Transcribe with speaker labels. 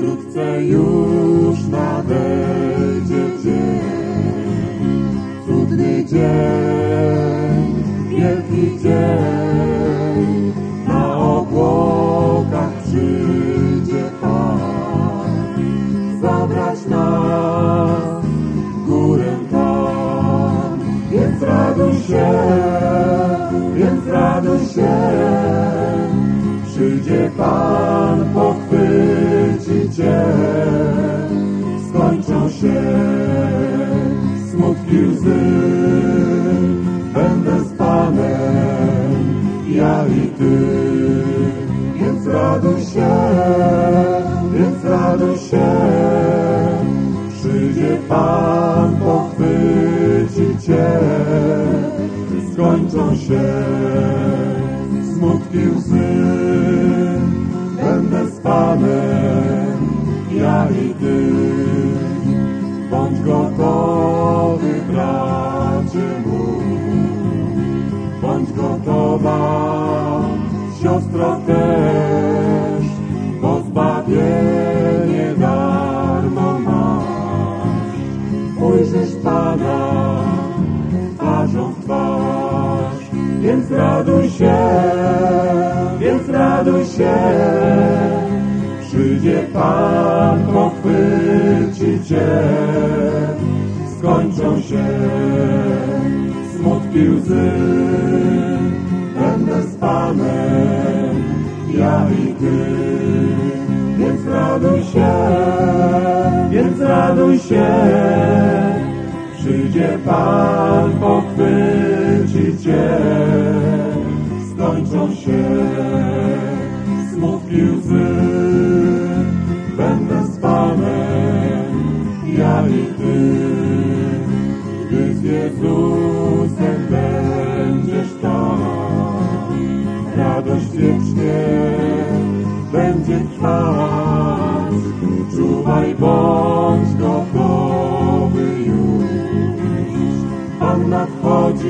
Speaker 1: جیج you گوشت سرشن govern یوش یار جان سنچوشی یادوش راتوش پا چوشیو سے شا درش سرج سوش سمت رتھانس گند دو شا بھائی بس